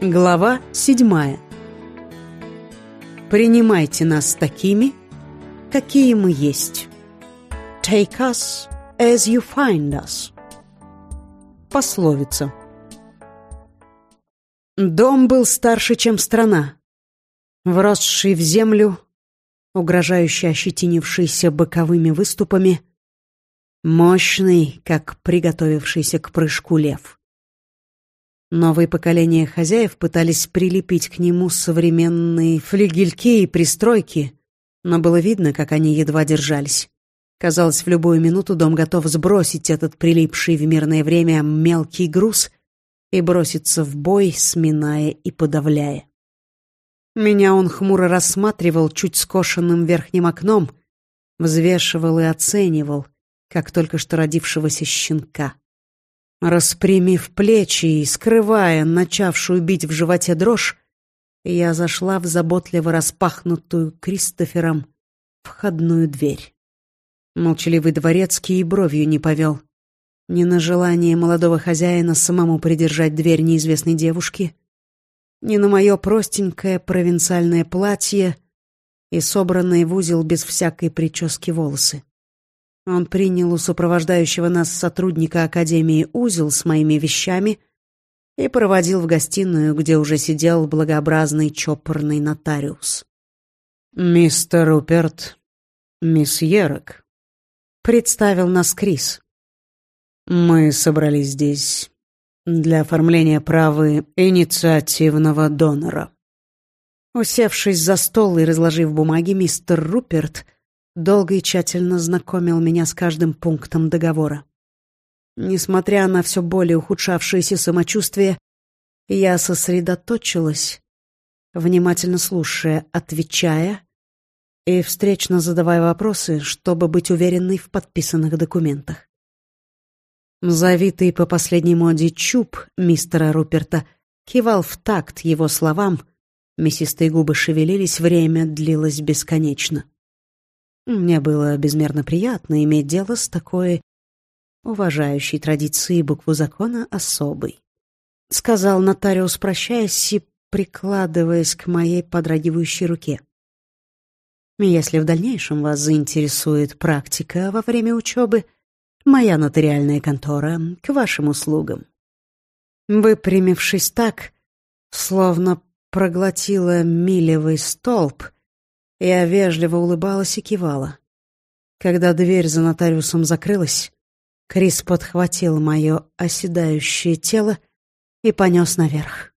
Глава седьмая. Принимайте нас такими, какие мы есть. Take us as you find us. Пословица. Дом был старше, чем страна, вросший в землю, угрожающе ощетинившийся боковыми выступами, мощный, как приготовившийся к прыжку лев. Новые поколения хозяев пытались прилепить к нему современные флигельки и пристройки, но было видно, как они едва держались. Казалось, в любую минуту дом готов сбросить этот прилипший в мирное время мелкий груз и броситься в бой, сминая и подавляя. Меня он хмуро рассматривал чуть скошенным верхним окном, взвешивал и оценивал, как только что родившегося щенка. Распрямив плечи и скрывая начавшую бить в животе дрожь, я зашла в заботливо распахнутую Кристофером входную дверь. Молчаливый дворецкий и бровью не повел. Ни на желание молодого хозяина самому придержать дверь неизвестной девушки, ни на мое простенькое провинциальное платье и собранные в узел без всякой прически волосы. Он принял у сопровождающего нас сотрудника Академии узел с моими вещами и проводил в гостиную, где уже сидел благообразный чопорный нотариус. «Мистер Руперт, мисс Ерок», — представил нас Крис. «Мы собрались здесь для оформления права инициативного донора». Усевшись за стол и разложив бумаги, мистер Руперт — долго и тщательно знакомил меня с каждым пунктом договора. Несмотря на все более ухудшавшееся самочувствие, я сосредоточилась, внимательно слушая, отвечая и встречно задавая вопросы, чтобы быть уверенной в подписанных документах. Завитый по последней моде чуб мистера Руперта кивал в такт его словам, мясистые губы шевелились, время длилось бесконечно. Мне было безмерно приятно иметь дело с такой уважающей традицией букву закона особой. Сказал нотариус, прощаясь и прикладываясь к моей подрагивающей руке. Если в дальнейшем вас заинтересует практика во время учебы, моя нотариальная контора к вашим услугам. Выпрямившись так, словно проглотила милевый столб — я вежливо улыбалась и кивала. Когда дверь за нотариусом закрылась, Крис подхватил мое оседающее тело и понес наверх.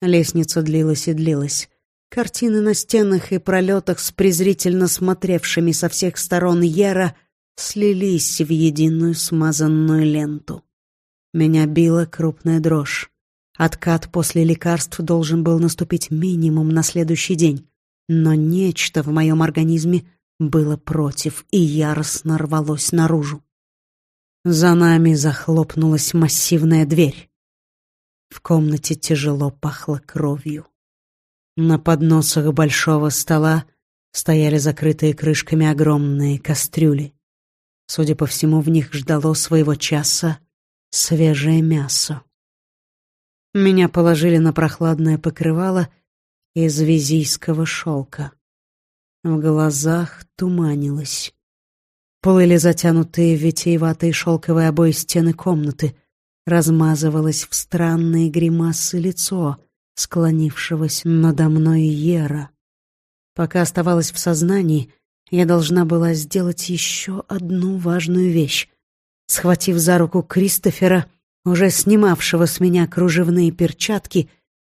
Лестница длилась и длилась. Картины на стенах и пролетах с презрительно смотревшими со всех сторон Ера слились в единую смазанную ленту. Меня била крупная дрожь. Откат после лекарств должен был наступить минимум на следующий день. Но нечто в моем организме было против и яростно рвалось наружу. За нами захлопнулась массивная дверь. В комнате тяжело пахло кровью. На подносах большого стола стояли закрытые крышками огромные кастрюли. Судя по всему, в них ждало своего часа свежее мясо. Меня положили на прохладное покрывало — из визийского шелка. В глазах туманилось. Плыли затянутые витиеватые шелковые обои стены комнаты. Размазывалось в странные гримасы лицо, склонившегося надо мной Ера. Пока оставалась в сознании, я должна была сделать еще одну важную вещь. Схватив за руку Кристофера, уже снимавшего с меня кружевные перчатки,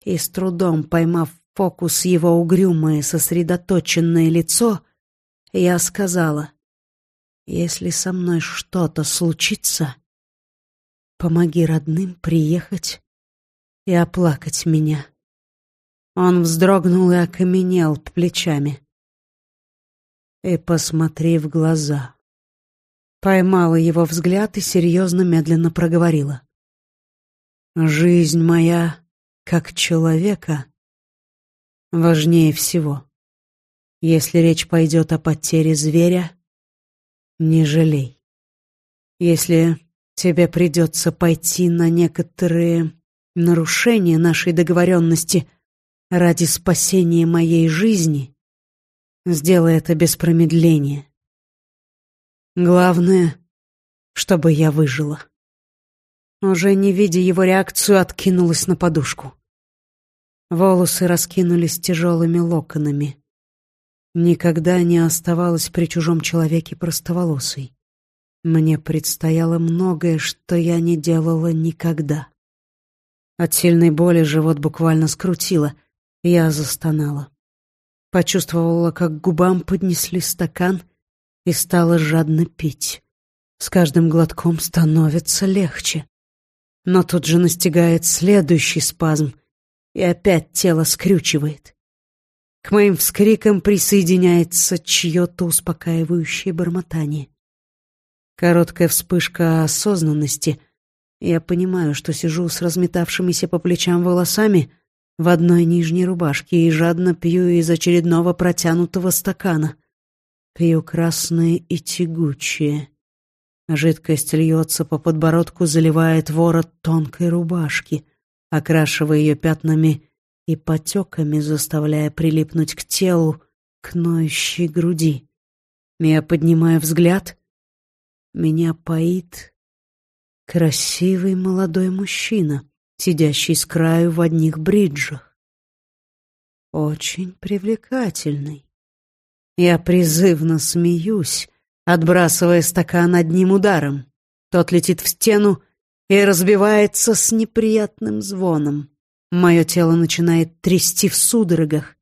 и с трудом поймав фокус его угрюмое сосредоточенное лицо, я сказала, «Если со мной что-то случится, помоги родным приехать и оплакать меня». Он вздрогнул и окаменел плечами. «И посмотри в глаза». Поймала его взгляд и серьезно медленно проговорила. «Жизнь моя, как человека, важнее всего. Если речь пойдет о потере зверя, не жалей. Если тебе придется пойти на некоторые нарушение нашей договоренности ради спасения моей жизни, сделай это без промедления. Главное, чтобы я выжила. Уже не видя его реакцию, откинулась на подушку. Волосы раскинулись тяжелыми локонами. Никогда не оставалась при чужом человеке простоволосой. Мне предстояло многое, что я не делала никогда. От сильной боли живот буквально скрутило. Я застонала. Почувствовала, как губам поднесли стакан и стала жадно пить. С каждым глотком становится легче. Но тут же настигает следующий спазм, и опять тело скрючивает. К моим вскрикам присоединяется чье-то успокаивающее бормотание. Короткая вспышка осознанности. Я понимаю, что сижу с разметавшимися по плечам волосами в одной нижней рубашке и жадно пью из очередного протянутого стакана. Пью красное и тягучее. Жидкость льется по подбородку, заливает ворот тонкой рубашки, окрашивая ее пятнами и потеками, заставляя прилипнуть к телу, к ноющей груди. Я поднимаю взгляд. Меня поит красивый молодой мужчина, сидящий с краю в одних бриджах. Очень привлекательный. Я призывно смеюсь, отбрасывая стакан одним ударом. Тот летит в стену и разбивается с неприятным звоном. Мое тело начинает трясти в судорогах.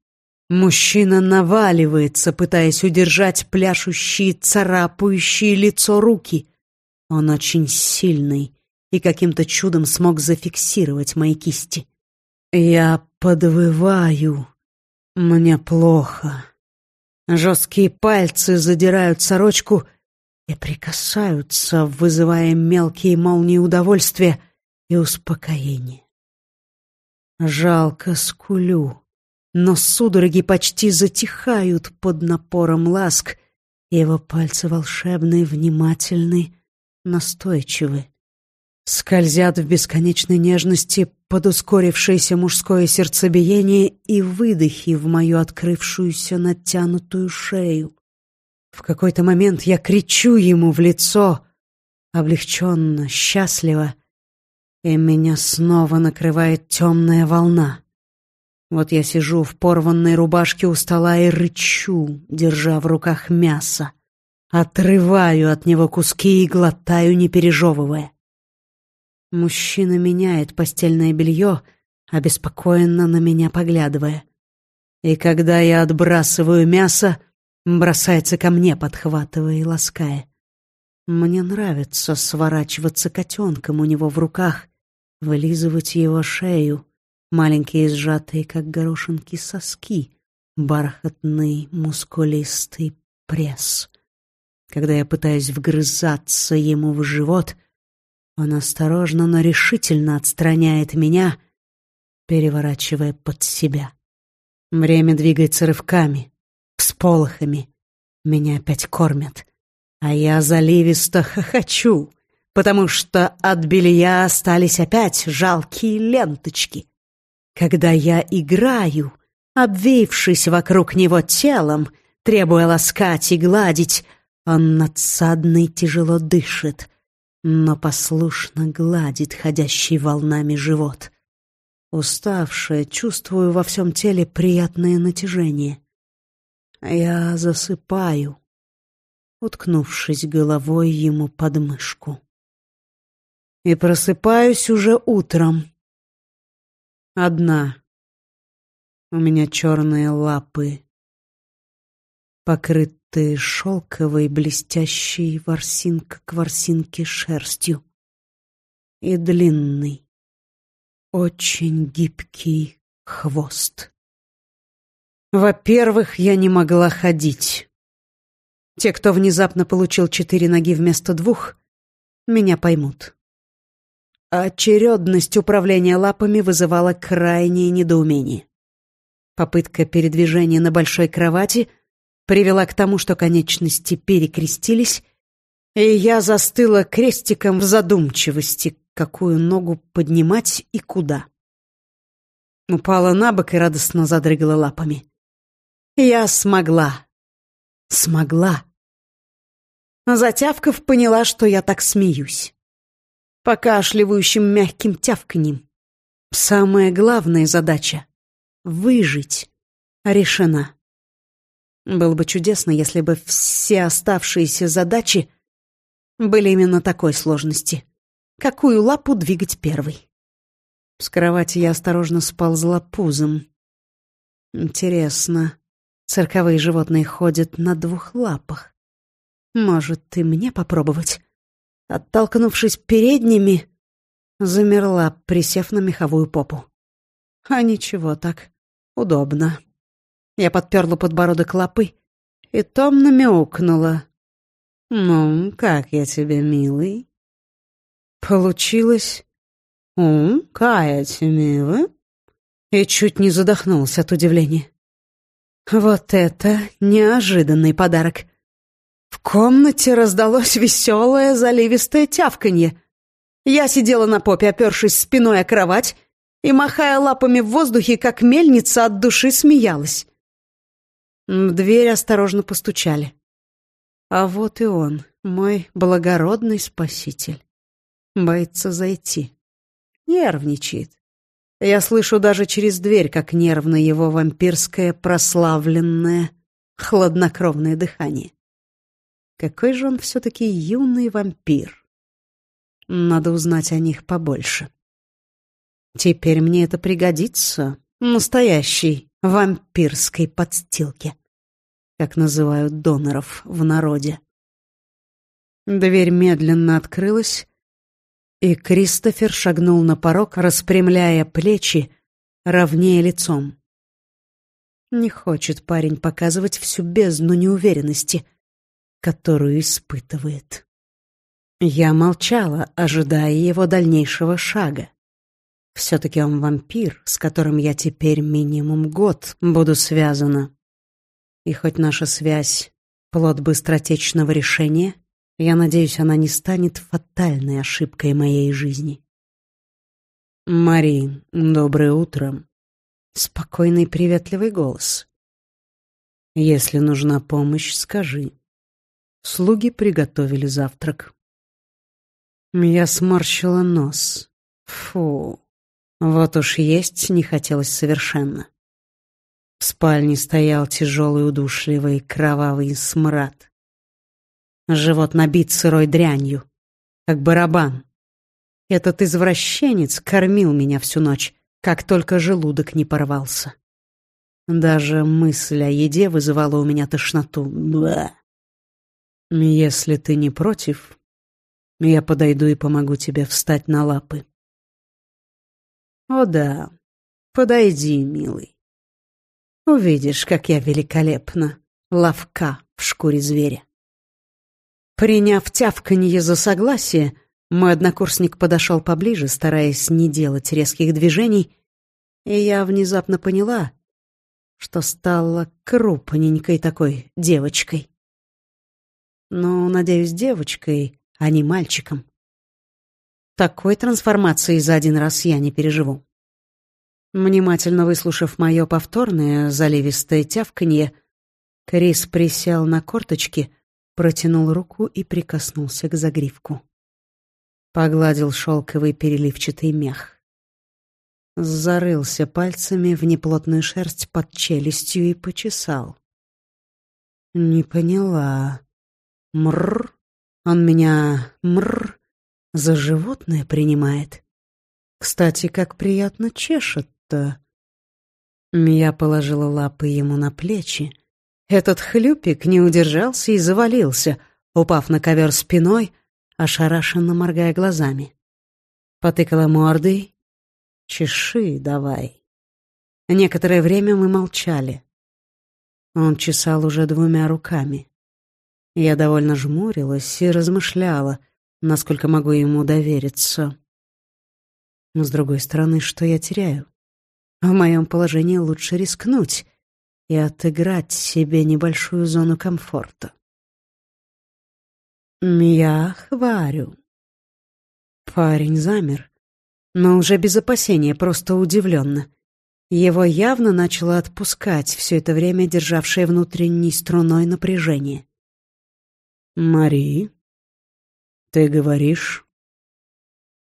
Мужчина наваливается, пытаясь удержать пляшущие, царапающие лицо руки. Он очень сильный и каким-то чудом смог зафиксировать мои кисти. Я подвываю. Мне плохо. Жесткие пальцы задирают сорочку и прикасаются, вызывая мелкие молнии удовольствия и успокоения. Жалко скулю, но судороги почти затихают под напором ласк, его пальцы волшебные, внимательны, настойчивы. Скользят в бесконечной нежности под ускорившееся мужское сердцебиение и выдохи в мою открывшуюся натянутую шею. В какой-то момент я кричу ему в лицо, облегченно, счастливо, и меня снова накрывает темная волна. Вот я сижу в порванной рубашке у стола и рычу, держа в руках мясо. Отрываю от него куски и глотаю, не пережевывая. Мужчина меняет постельное белье, обеспокоенно на меня поглядывая. И когда я отбрасываю мясо, бросается ко мне, подхватывая и лаская. Мне нравится сворачиваться котенком у него в руках, вылизывать его шею, маленькие сжатые, как горошинки, соски, бархатный, мускулистый пресс. Когда я пытаюсь вгрызаться ему в живот — он осторожно, но решительно отстраняет меня, переворачивая под себя. Время двигается рывками, всполохами. Меня опять кормят, а я заливисто хохочу, потому что от белья остались опять жалкие ленточки. Когда я играю, обвившись вокруг него телом, требуя ласкать и гладить, он надсадно и тяжело дышит — но послушно гладит ходящий волнами живот. Уставшая, чувствую во всем теле приятное натяжение. Я засыпаю, уткнувшись головой ему под мышку. И просыпаюсь уже утром. Одна. У меня черные лапы, покрыт ты шелковой, блестящей ворсинка к ворсинке шерстью. И длинный, очень гибкий хвост. Во-первых, я не могла ходить. Те, кто внезапно получил четыре ноги вместо двух, меня поймут. Очередность управления лапами вызывала крайнее недоумение. Попытка передвижения на большой кровати — привела к тому, что конечности перекрестились, и я застыла крестиком в задумчивости, какую ногу поднимать и куда. Упала на бок и радостно задрыгала лапами. Я смогла. Смогла. Затявков поняла, что я так смеюсь. Покашливающим мягким тявканьем. Самая главная задача — выжить — решена. Было бы чудесно, если бы все оставшиеся задачи были именно такой сложности. Какую лапу двигать первой? С кровати я осторожно сползла пузом. Интересно, цирковые животные ходят на двух лапах. Может, и мне попробовать? Оттолкнувшись передними, замерла, присев на меховую попу. А ничего так, удобно. Я подперла подбородок лапы и томно мяукнула. «Ну, как я тебе, милый?» Получилось «Ум, Каяти, милый?» И чуть не задохнулся от удивления. Вот это неожиданный подарок. В комнате раздалось веселое заливистое тявканье. Я сидела на попе, опершись спиной о кровать, и, махая лапами в воздухе, как мельница, от души смеялась. В дверь осторожно постучали. А вот и он, мой благородный спаситель. Боится зайти. Нервничает. Я слышу даже через дверь, как нервно его вампирское прославленное, хладнокровное дыхание. Какой же он все-таки юный вампир. Надо узнать о них побольше. Теперь мне это пригодится. Настоящей вампирской подстилке, как называют доноров в народе. Дверь медленно открылась, и Кристофер шагнул на порог, распрямляя плечи, ровнее лицом. Не хочет парень показывать всю бездну неуверенности, которую испытывает. Я молчала, ожидая его дальнейшего шага. Все-таки он вампир, с которым я теперь минимум год буду связана. И хоть наша связь — плод быстротечного решения, я надеюсь, она не станет фатальной ошибкой моей жизни. Мари, доброе утро. Спокойный приветливый голос. Если нужна помощь, скажи. Слуги приготовили завтрак. Я сморщила нос. Фу, вот уж есть не хотелось совершенно. В спальне стоял тяжелый удушливый кровавый смрад. Живот набит сырой дрянью, как барабан. Этот извращенец кормил меня всю ночь, как только желудок не порвался. Даже мысль о еде вызывала у меня тошноту. Бла. Если ты не против, я подойду и помогу тебе встать на лапы. О да, подойди, милый. Увидишь, как я великолепна, ловка в шкуре зверя. Приняв тявканье за согласие, мой однокурсник подошел поближе, стараясь не делать резких движений, и я внезапно поняла, что стала крупненькой такой девочкой. Ну, надеюсь, девочкой, а не мальчиком. Такой трансформации за один раз я не переживу. Внимательно выслушав мое повторное заливистое тявканье, Крис присел на корточки — протянул руку и прикоснулся к загривку. Погладил шелковый переливчатый мех. Зарылся пальцами в неплотную шерсть под челюстью и почесал. Не поняла. Мрр. Он меня мрр за животное принимает. Кстати, как приятно чешет-то. Я положила лапы ему на плечи, этот хлюпик не удержался и завалился, упав на ковер спиной, ошарашенно моргая глазами. Потыкала мордой. «Чеши давай». Некоторое время мы молчали. Он чесал уже двумя руками. Я довольно жмурилась и размышляла, насколько могу ему довериться. Но, с другой стороны, что я теряю? В моем положении лучше рискнуть — и отыграть себе небольшую зону комфорта. Я хварю. Парень замер, но уже без опасения, просто удивленно. Его явно начало отпускать все это время державшее внутренней струной напряжение. «Мари, ты говоришь,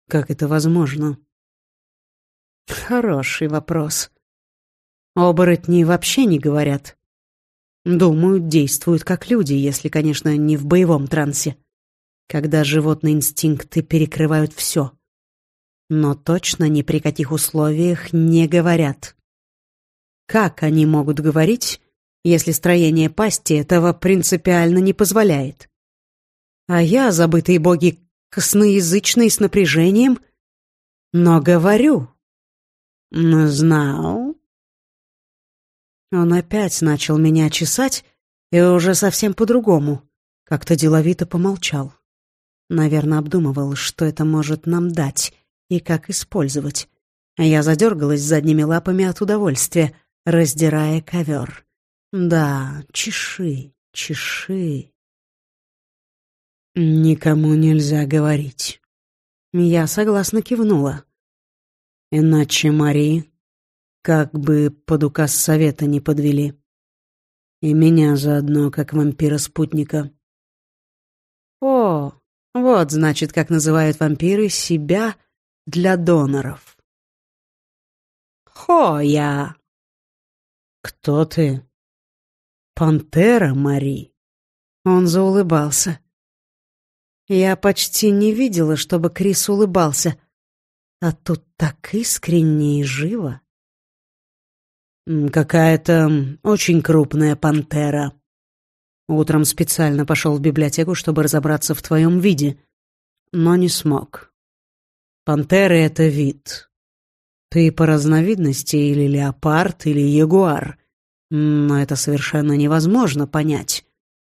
как это возможно?» «Хороший вопрос. Оборотни вообще не говорят. Думают, действуют как люди, если, конечно, не в боевом трансе, когда животные инстинкты перекрывают все но точно ни при каких условиях не говорят. Как они могут говорить, если строение пасти этого принципиально не позволяет? А я, забытые боги, косноязычный с напряжением, но говорю. Знал. Он опять начал меня чесать, и уже совсем по-другому. Как-то деловито помолчал. Наверное, обдумывал, что это может нам дать и как использовать. Я задергалась задними лапами от удовольствия, раздирая ковер. Да, чеши, чеши. Никому нельзя говорить. Я согласно кивнула. Иначе Мари как бы под указ совета не подвели. И меня заодно, как вампира-спутника. О, вот, значит, как называют вампиры себя — для доноров. Хоя. Кто ты? Пантера, Мари. Он заулыбался. Я почти не видела, чтобы Крис улыбался, а тут так искренне и живо. Какая-то очень крупная пантера. Утром специально пошел в библиотеку, чтобы разобраться в твоем виде, но не смог. Пантеры — это вид. Ты по разновидности или леопард, или ягуар. Но это совершенно невозможно понять,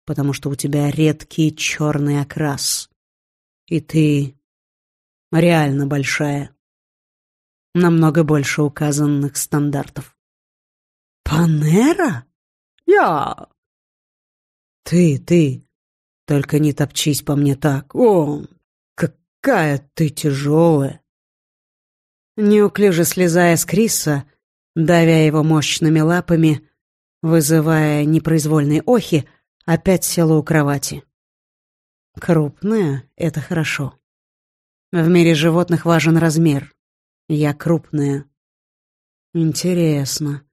потому что у тебя редкий черный окрас. И ты реально большая. Намного больше указанных стандартов. Панера? Я. Ты, ты. Только не топчись по мне так. О, какая ты тяжелая!» Неуклюже слезая с Криса, давя его мощными лапами, вызывая непроизвольные охи, опять села у кровати. Крупная — это хорошо. В мире животных важен размер. Я крупная. Интересно.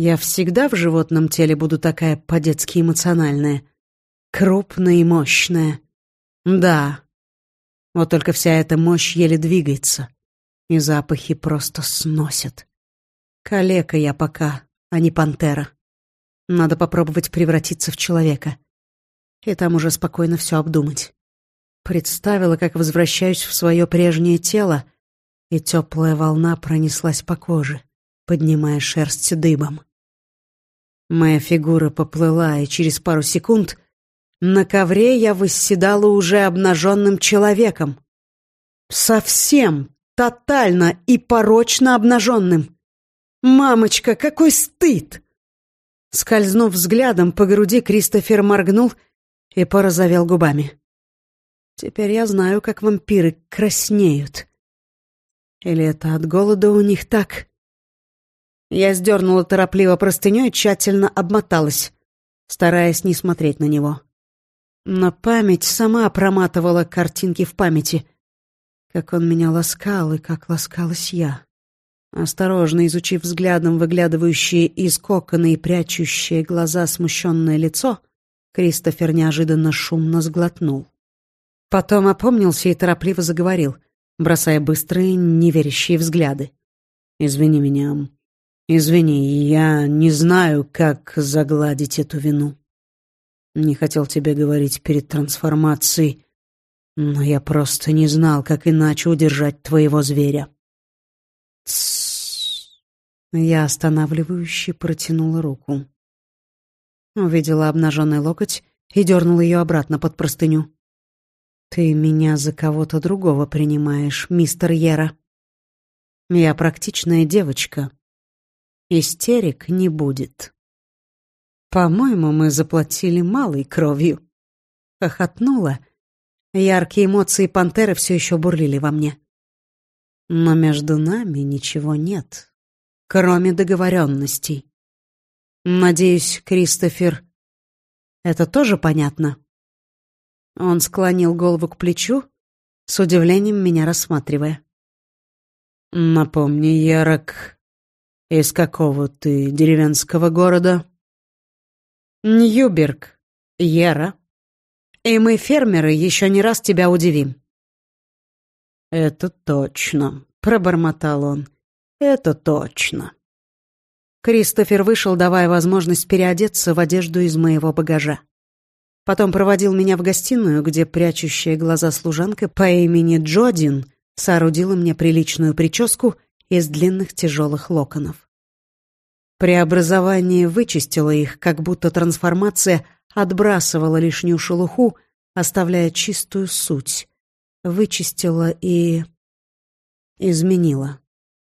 Я всегда в животном теле буду такая по-детски эмоциональная. Крупная и мощная. Да, вот только вся эта мощь еле двигается, и запахи просто сносят. Калека я пока, а не пантера. Надо попробовать превратиться в человека. И там уже спокойно все обдумать. Представила, как возвращаюсь в свое прежнее тело, и теплая волна пронеслась по коже, поднимая шерсть дыбом. Моя фигура поплыла, и через пару секунд на ковре я восседала уже обнаженным человеком. Совсем, тотально и порочно обнаженным. «Мамочка, какой стыд!» Скользнув взглядом по груди, Кристофер моргнул и порозовел губами. «Теперь я знаю, как вампиры краснеют. Или это от голода у них так?» Я сдернула торопливо простыню и тщательно обмоталась, стараясь не смотреть на него. Но память сама проматывала картинки в памяти. Как он меня ласкал и как ласкалась я. Осторожно изучив взглядом выглядывающие из кокона и прячущие глаза смущенное лицо, Кристофер неожиданно шумно сглотнул. Потом опомнился и торопливо заговорил, бросая быстрые, неверящие взгляды. «Извини меня. Извини, я не знаю, как загладить эту вину». Не хотел тебе говорить перед трансформацией, но я просто не знал, как иначе удержать твоего зверя. Тссс. Я останавливающе протянула руку. Увидела обнаженный локоть и дернула ее обратно под простыню. «Ты меня за кого-то другого принимаешь, мистер Ера. Я практичная девочка. Истерик не будет». «По-моему, мы заплатили малой кровью», — хохотнула Яркие эмоции пантеры все еще бурлили во мне. Но между нами ничего нет, кроме договоренностей. Надеюсь, Кристофер, это тоже понятно? Он склонил голову к плечу, с удивлением меня рассматривая. «Напомни, Ярок, из какого ты деревенского города?» «Ньюберг, Яра. И мы, фермеры, еще не раз тебя удивим». «Это точно», — пробормотал он. «Это точно». Кристофер вышел, давая возможность переодеться в одежду из моего багажа. Потом проводил меня в гостиную, где прячущая глаза служанка по имени Джодин соорудила мне приличную прическу из длинных тяжелых локонов. Преобразование вычистило их, как будто трансформация отбрасывала лишнюю шелуху, оставляя чистую суть. Вычистила и... изменила.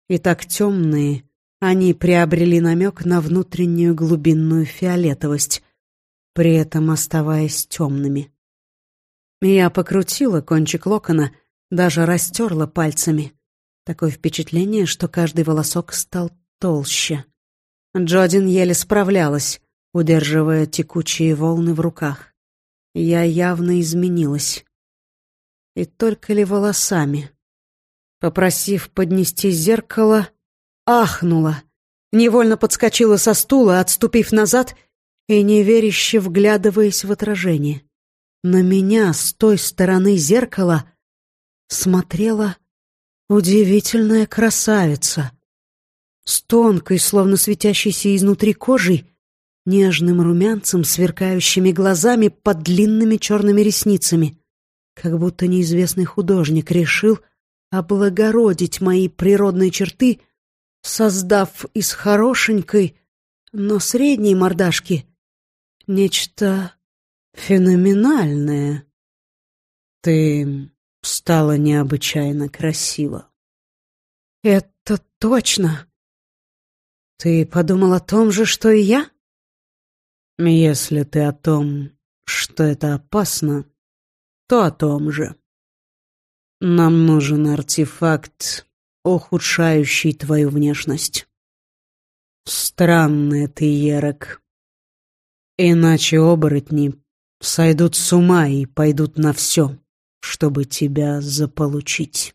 И так темные, они приобрели намек на внутреннюю глубинную фиолетовость, при этом оставаясь темными. Я покрутила кончик локона, даже растерла пальцами. Такое впечатление, что каждый волосок стал толще. Джодин еле справлялась, удерживая текучие волны в руках. Я явно изменилась. И только ли волосами? Попросив поднести зеркало, ахнула. Невольно подскочила со стула, отступив назад — и неверяще вглядываясь в отражение. На меня с той стороны зеркала смотрела удивительная красавица с тонкой, словно светящейся изнутри кожей, нежным румянцем, сверкающими глазами под длинными черными ресницами, как будто неизвестный художник решил облагородить мои природные черты, создав из хорошенькой, но средней мордашки нечто феноменальное. Ты стала необычайно красива. Это точно. Ты подумал о том же, что и я? Если ты о том, что это опасно, то о том же. Нам нужен артефакт, ухудшающий твою внешность. Странный ты, Ерок. Иначе оборотни сойдут с ума и пойдут на все, чтобы тебя заполучить.